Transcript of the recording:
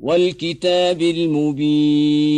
والكتاب المبين